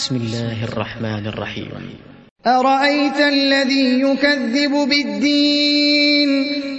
بسم الله الرحمن الرحيم. أرأيت الذي يكذب بالدين؟